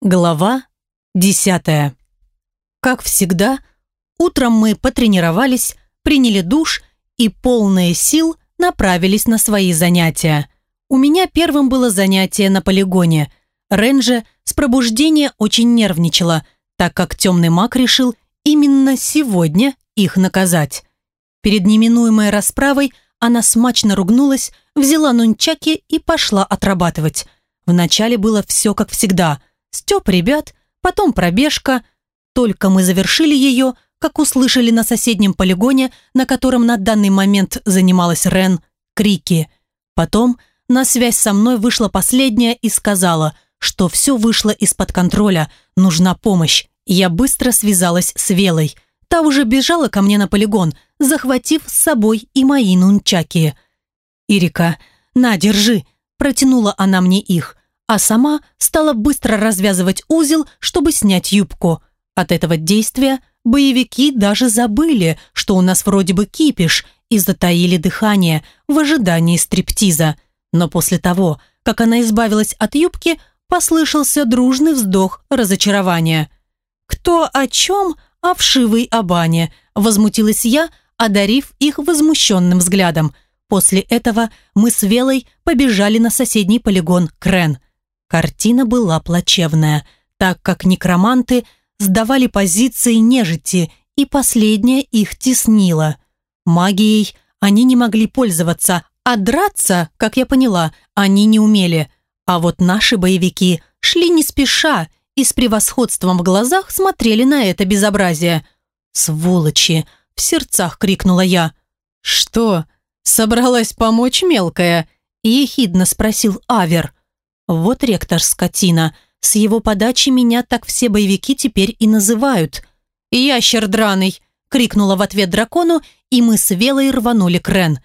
Глава десятая. Как всегда, утром мы потренировались, приняли душ и полные сил направились на свои занятия. У меня первым было занятие на полигоне. Ренже с пробуждения очень нервничала, так как темный маг решил именно сегодня их наказать. Перед неминуемой расправой она смачно ругнулась, взяла нунчаки и пошла отрабатывать. Вначале было все как всегда – Степ ребят, потом пробежка. Только мы завершили ее, как услышали на соседнем полигоне, на котором на данный момент занималась Рен, крики. Потом на связь со мной вышла последняя и сказала, что все вышло из-под контроля, нужна помощь. Я быстро связалась с Велой. Та уже бежала ко мне на полигон, захватив с собой и мои нунчаки. «Ирика, на, держи!» Протянула она мне их а сама стала быстро развязывать узел, чтобы снять юбку. От этого действия боевики даже забыли, что у нас вроде бы кипиш, и затаили дыхание в ожидании стриптиза. Но после того, как она избавилась от юбки, послышался дружный вздох разочарования. «Кто о чем, о вшивой Абане?» – возмутилась я, одарив их возмущенным взглядом. После этого мы с Велой побежали на соседний полигон Крен – Картина была плачевная, так как некроманты сдавали позиции нежити, и последняя их теснила. Магией они не могли пользоваться, а драться, как я поняла, они не умели. А вот наши боевики шли не спеша и с превосходством в глазах смотрели на это безобразие. «Сволочи!» – в сердцах крикнула я. «Что, собралась помочь мелкая?» – ехидно спросил Авер. Вот ректор скотина. С его подачи меня так все боевики теперь и называют. «Ящер драный!» — крикнула в ответ дракону, и мы с Велой рванули к Рен.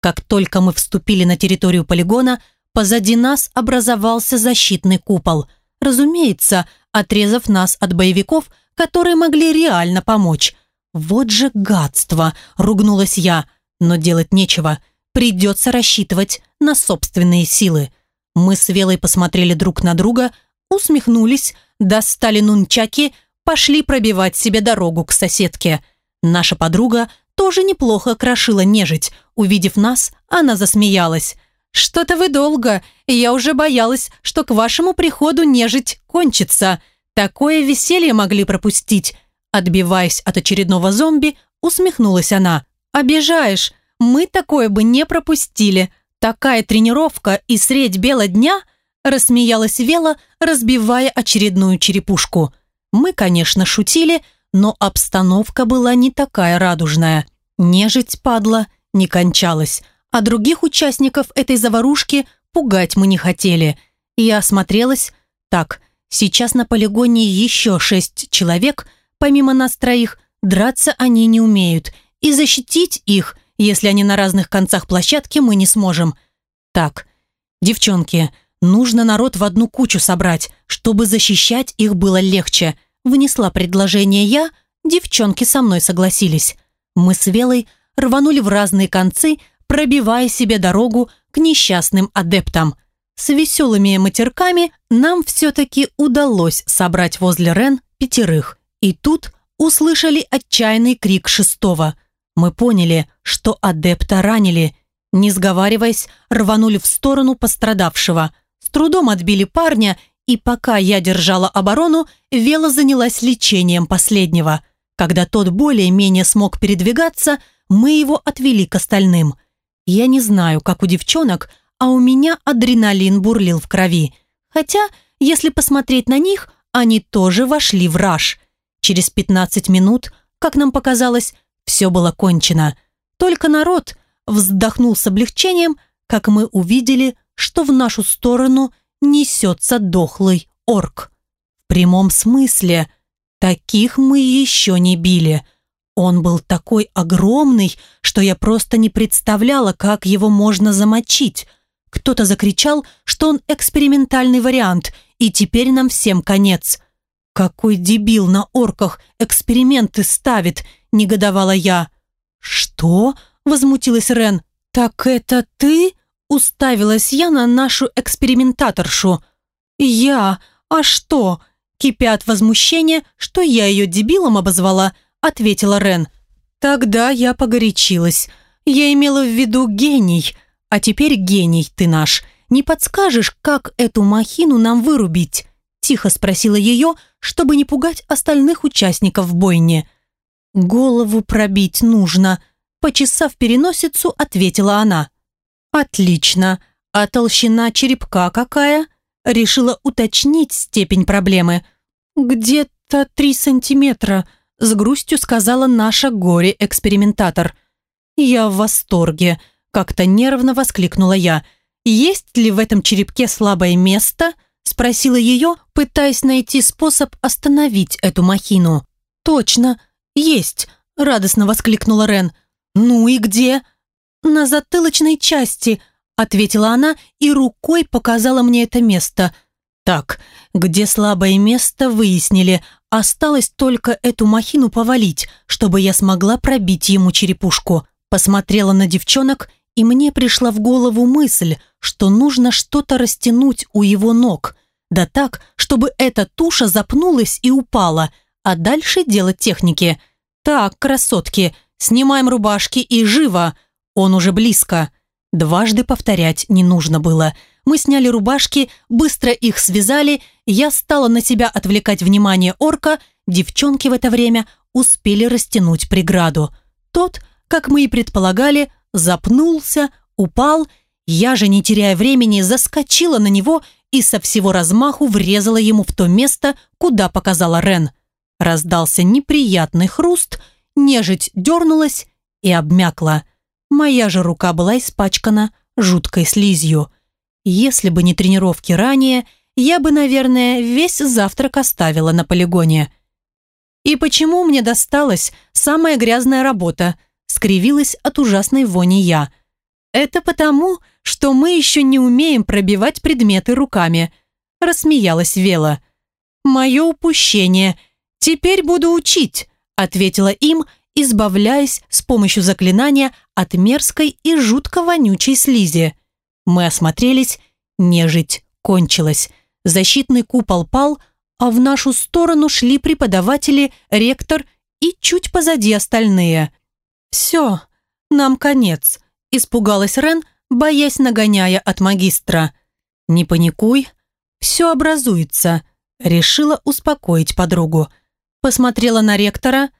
Как только мы вступили на территорию полигона, позади нас образовался защитный купол. Разумеется, отрезав нас от боевиков, которые могли реально помочь. «Вот же гадство!» — ругнулась я. Но делать нечего. Придется рассчитывать на собственные силы. Мы с Велой посмотрели друг на друга, усмехнулись, достали нунчаки, пошли пробивать себе дорогу к соседке. Наша подруга тоже неплохо крошила нежить. Увидев нас, она засмеялась. «Что-то вы долго. Я уже боялась, что к вашему приходу нежить кончится. Такое веселье могли пропустить». Отбиваясь от очередного зомби, усмехнулась она. «Обижаешь. Мы такое бы не пропустили. «Такая тренировка и средь бела дня?» рассмеялась Вела, разбивая очередную черепушку. Мы, конечно, шутили, но обстановка была не такая радужная. Нежить падла не кончалась, а других участников этой заварушки пугать мы не хотели. Я осмотрелась. Так, сейчас на полигоне еще шесть человек, помимо нас троих, драться они не умеют, и защитить их – если они на разных концах площадки, мы не сможем. Так, девчонки, нужно народ в одну кучу собрать, чтобы защищать их было легче. Внесла предложение я, девчонки со мной согласились. Мы с Велой рванули в разные концы, пробивая себе дорогу к несчастным адептам. С веселыми матерками нам все-таки удалось собрать возле Рен пятерых. И тут услышали отчаянный крик шестого – мы поняли, что адепта ранили. Не сговариваясь, рванули в сторону пострадавшего. С трудом отбили парня, и пока я держала оборону, Вела занялась лечением последнего. Когда тот более-менее смог передвигаться, мы его отвели к остальным. Я не знаю, как у девчонок, а у меня адреналин бурлил в крови. Хотя, если посмотреть на них, они тоже вошли в раж. Через 15 минут, как нам показалось, все было кончено. Только народ вздохнул с облегчением, как мы увидели, что в нашу сторону несется дохлый орк. В прямом смысле, таких мы еще не били. Он был такой огромный, что я просто не представляла, как его можно замочить. Кто-то закричал, что он экспериментальный вариант, и теперь нам всем конец. Какой дебил на орках эксперименты ставит – негодовала я. «Что?» – возмутилась Рен. «Так это ты?» – уставилась я на нашу экспериментаторшу. «Я? А что?» Кипя от возмущения, что я ее дебилом обозвала, ответила Рен. Тогда я погорячилась. Я имела в виду гений, а теперь гений ты наш. Не подскажешь, как эту махину нам вырубить? Тихо спросила ее, чтобы не пугать остальных участников бойни. Голову пробить нужно, почесав переносицу, ответила она. Отлично. А толщина черепка какая? Решила уточнить степень проблемы. Где-то три сантиметра, с грустью сказала наша горе-экспериментатор. «Я в восторге», – как-то нервно воскликнула я. «Есть ли в этом черепке слабое место?» – спросила ее, пытаясь найти способ остановить эту махину. «Точно, есть», – радостно воскликнула Рен. «Ну и где?» «На затылочной части», – ответила она и рукой показала мне это место. «Так, где слабое место, выяснили, Осталось только эту махину повалить, чтобы я смогла пробить ему черепушку. Посмотрела на девчонок, и мне пришла в голову мысль, что нужно что-то растянуть у его ног. Да так, чтобы эта туша запнулась и упала, а дальше делать техники. «Так, красотки, снимаем рубашки и живо!» Он уже близко. Дважды повторять не нужно было – мы сняли рубашки, быстро их связали, я стала на себя отвлекать внимание орка, девчонки в это время успели растянуть преграду. Тот, как мы и предполагали, запнулся, упал, я же, не теряя времени, заскочила на него и со всего размаху врезала ему в то место, куда показала Рен. Раздался неприятный хруст, нежить дернулась и обмякла. Моя же рука была испачкана жуткой слизью. Если бы не тренировки ранее, я бы, наверное, весь завтрак оставила на полигоне. «И почему мне досталась самая грязная работа?» скривилась от ужасной вони я. «Это потому, что мы еще не умеем пробивать предметы руками», рассмеялась Вела. «Мое упущение. Теперь буду учить», ответила им, избавляясь с помощью заклинания от мерзкой и жутко вонючей слизи. Мы осмотрелись, нежить кончилась. Защитный купол пал, а в нашу сторону шли преподаватели, ректор и чуть позади остальные. «Все, нам конец», – испугалась Рен, боясь нагоняя от магистра. «Не паникуй, все образуется», – решила успокоить подругу. Посмотрела на ректора.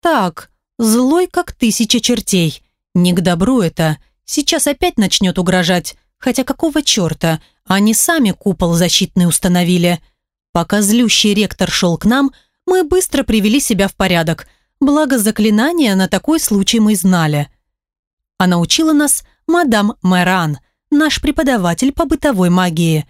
«Так, злой как тысяча чертей. Не к добру это. Сейчас опять начнет угрожать. Хотя какого черта? Они сами купол защитный установили. Пока злющий ректор шел к нам, мы быстро привели себя в порядок. Благо заклинания на такой случай мы знали. Она учила нас мадам Мэран, наш преподаватель по бытовой магии.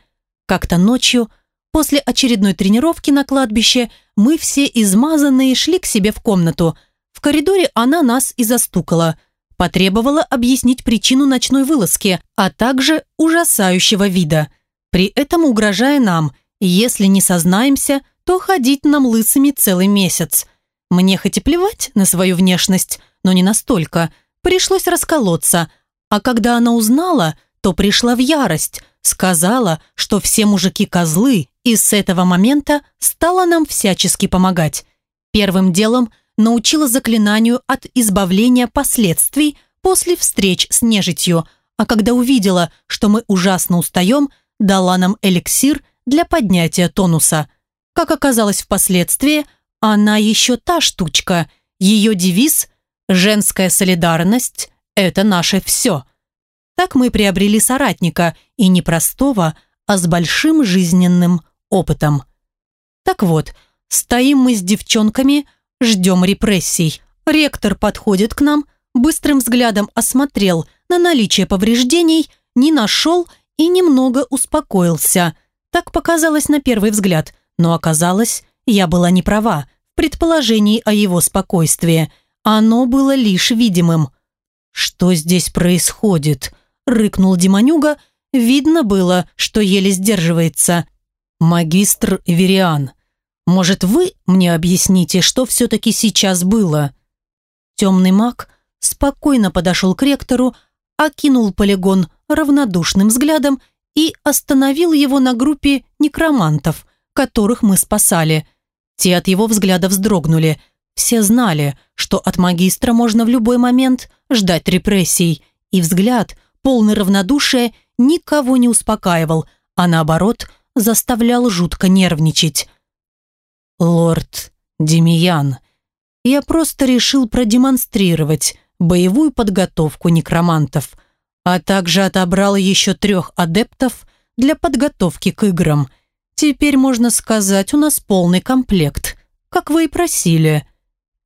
Как-то ночью, после очередной тренировки на кладбище, мы все измазанные шли к себе в комнату. В коридоре она нас и застукала – Потребовала объяснить причину ночной вылазки, а также ужасающего вида. При этом угрожая нам, если не сознаемся, то ходить нам лысыми целый месяц. Мне хоть и плевать на свою внешность, но не настолько. Пришлось расколоться. А когда она узнала, то пришла в ярость, сказала, что все мужики козлы, и с этого момента стала нам всячески помогать. Первым делом – научила заклинанию от избавления последствий после встреч с нежитью, а когда увидела, что мы ужасно устаем, дала нам эликсир для поднятия тонуса. Как оказалось впоследствии, она еще та штучка. Ее девиз «Женская солидарность – это наше все». Так мы приобрели соратника, и не простого, а с большим жизненным опытом. Так вот, стоим мы с девчонками – Ждем репрессий. Ректор подходит к нам, быстрым взглядом осмотрел на наличие повреждений, не нашел и немного успокоился. Так показалось на первый взгляд, но оказалось, я была не права в предположении о его спокойствии. Оно было лишь видимым. «Что здесь происходит?» – рыкнул Демонюга. Видно было, что еле сдерживается. «Магистр Вериан, может, вы мне объясните, что все-таки сейчас было?» Темный маг спокойно подошел к ректору, окинул полигон равнодушным взглядом и остановил его на группе некромантов, которых мы спасали. Те от его взгляда вздрогнули. Все знали, что от магистра можно в любой момент ждать репрессий, и взгляд, полный равнодушия, никого не успокаивал, а наоборот, заставлял жутко нервничать. «Лорд Демиян, я просто решил продемонстрировать боевую подготовку некромантов, а также отобрал еще трех адептов для подготовки к играм. Теперь, можно сказать, у нас полный комплект, как вы и просили».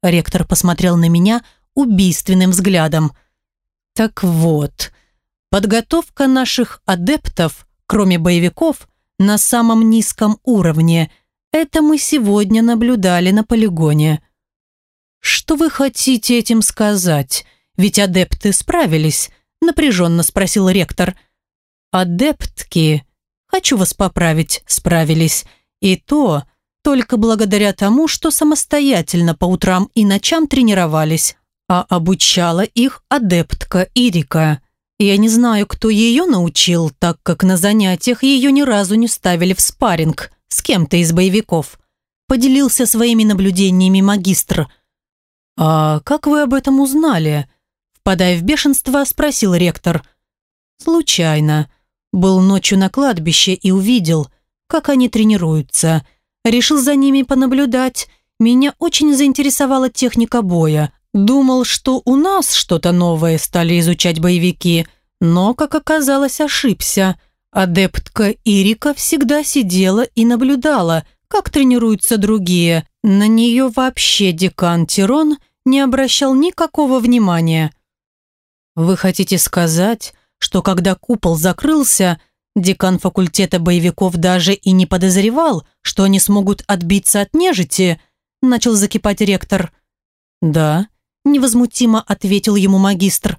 Ректор посмотрел на меня убийственным взглядом. «Так вот, подготовка наших адептов, кроме боевиков, на самом низком уровне. Это мы сегодня наблюдали на полигоне». «Что вы хотите этим сказать? Ведь адепты справились», напряженно спросил ректор. «Адептки, хочу вас поправить, справились. И то только благодаря тому, что самостоятельно по утрам и ночам тренировались, а обучала их адептка Ирика. Я не знаю, кто ее научил, так как на занятиях ее ни разу не ставили в спарринг с кем-то из боевиков. Поделился своими наблюдениями магистр. «А как вы об этом узнали?» Впадая в бешенство, спросил ректор. «Случайно. Был ночью на кладбище и увидел, как они тренируются. Решил за ними понаблюдать. Меня очень заинтересовала техника боя. Думал, что у нас что-то новое стали изучать боевики, но, как оказалось, ошибся. Адептка Ирика всегда сидела и наблюдала, как тренируются другие. На нее вообще декан Тирон не обращал никакого внимания. «Вы хотите сказать, что когда купол закрылся, декан факультета боевиков даже и не подозревал, что они смогут отбиться от нежити?» Начал закипать ректор. «Да», – невозмутимо ответил ему магистр.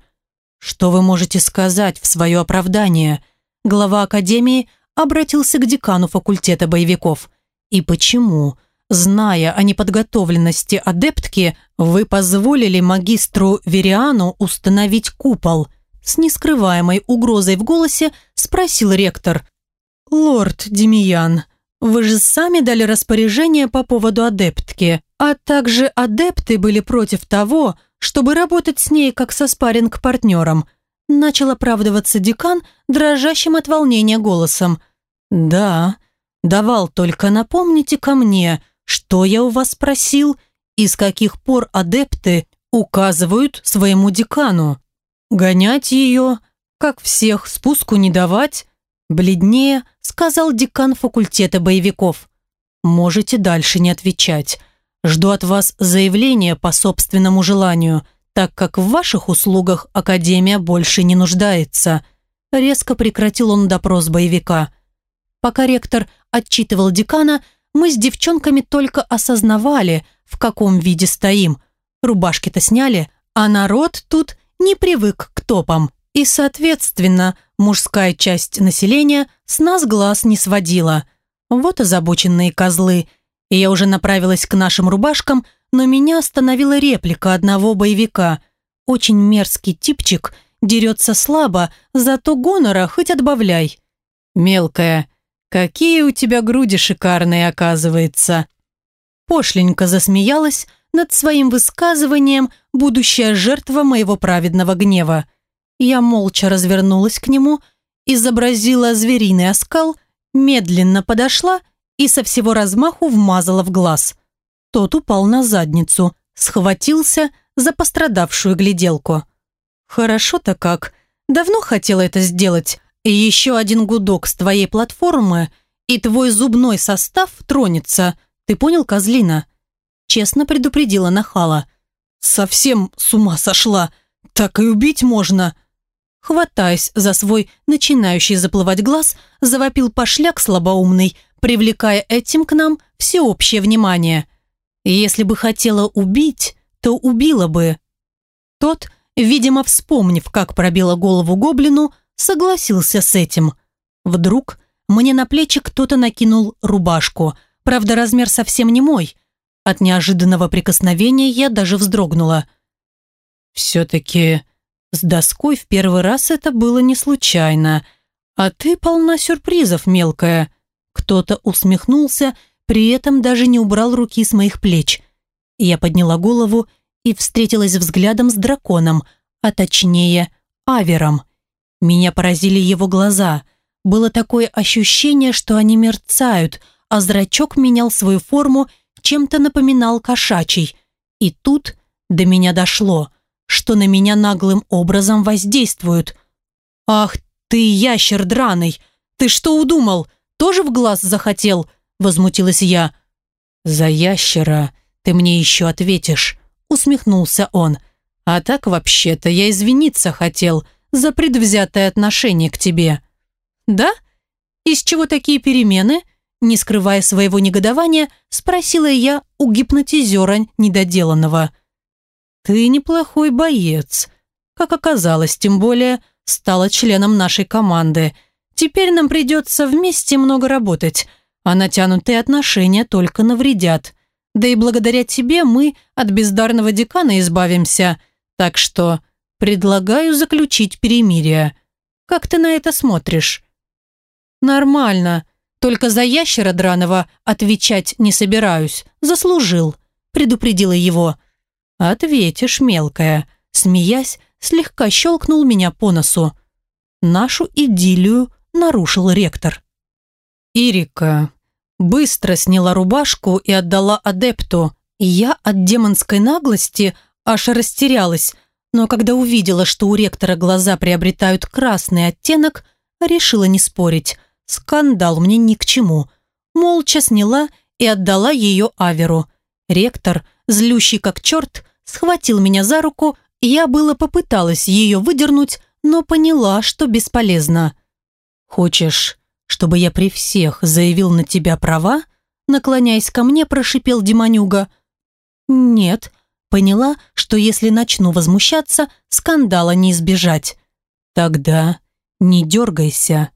«Что вы можете сказать в свое оправдание?» Глава академии обратился к декану факультета боевиков. «И почему?» Зная о неподготовленности адептки, вы позволили магистру Вериану установить купол. С нескрываемой угрозой в голосе спросил ректор. «Лорд Демиян, вы же сами дали распоряжение по поводу адептки, а также адепты были против того, чтобы работать с ней как со спарринг-партнером», начал оправдываться декан дрожащим от волнения голосом. «Да, давал только напомните ко мне, что я у вас спросил? И с каких пор адепты указывают своему декану? Гонять ее, как всех, спуску не давать? Бледнее, сказал декан факультета боевиков. Можете дальше не отвечать. Жду от вас заявления по собственному желанию, так как в ваших услугах Академия больше не нуждается. Резко прекратил он допрос боевика. Пока ректор отчитывал декана, мы с девчонками только осознавали, в каком виде стоим. Рубашки-то сняли, а народ тут не привык к топам. И, соответственно, мужская часть населения с нас глаз не сводила. Вот озабоченные козлы. И я уже направилась к нашим рубашкам, но меня остановила реплика одного боевика. Очень мерзкий типчик, дерется слабо, зато гонора хоть отбавляй. «Мелкая, «Какие у тебя груди шикарные, оказывается!» Пошленько засмеялась над своим высказыванием будущая жертва моего праведного гнева. Я молча развернулась к нему, изобразила звериный оскал, медленно подошла и со всего размаху вмазала в глаз. Тот упал на задницу, схватился за пострадавшую гляделку. «Хорошо-то как. Давно хотела это сделать, еще один гудок с твоей платформы, и твой зубной состав тронется. Ты понял, козлина?» Честно предупредила Нахала. «Совсем с ума сошла. Так и убить можно». Хватаясь за свой начинающий заплывать глаз, завопил пошляк слабоумный, привлекая этим к нам всеобщее внимание. Если бы хотела убить, то убила бы. Тот, видимо, вспомнив, как пробила голову гоблину, согласился с этим. Вдруг мне на плечи кто-то накинул рубашку, правда размер совсем не мой. От неожиданного прикосновения я даже вздрогнула. «Все-таки с доской в первый раз это было не случайно, а ты полна сюрпризов, мелкая. Кто-то усмехнулся, при этом даже не убрал руки с моих плеч. Я подняла голову и встретилась взглядом с драконом, а точнее, Авером. Меня поразили его глаза. Было такое ощущение, что они мерцают, а зрачок менял свою форму, чем-то напоминал кошачий. И тут до меня дошло, что на меня наглым образом воздействуют. «Ах ты, ящер драный! Ты что удумал? Тоже в глаз захотел?» Возмутилась я. «За ящера ты мне еще ответишь», усмехнулся он. «А так, вообще-то, я извиниться хотел за предвзятое отношение к тебе». «Да? Из чего такие перемены?» Не скрывая своего негодования, спросила я у гипнотизера недоделанного. «Ты неплохой боец. Как оказалось, тем более стала членом нашей команды. Теперь нам придется вместе много работать, а натянутые отношения только навредят. Да и благодаря тебе мы от бездарного декана избавимся. Так что предлагаю заключить перемирие. Как ты на это смотришь?» «Нормально. Только за ящера драного отвечать не собираюсь. Заслужил», – предупредила его. «Ответишь, мелкая», – смеясь, слегка щелкнул меня по носу. Нашу идиллию нарушил ректор. «Ирика, быстро сняла рубашку и отдала адепту. Я от демонской наглости аж растерялась, но когда увидела, что у ректора глаза приобретают красный оттенок, решила не спорить. Скандал мне ни к чему. Молча сняла и отдала ее Аверу. Ректор, злющий как черт, схватил меня за руку, я было попыталась ее выдернуть, но поняла, что бесполезно. «Хочешь чтобы я при всех заявил на тебя права?» Наклоняясь ко мне, прошипел Демонюга. «Нет». Поняла, что если начну возмущаться, скандала не избежать. «Тогда не дергайся»,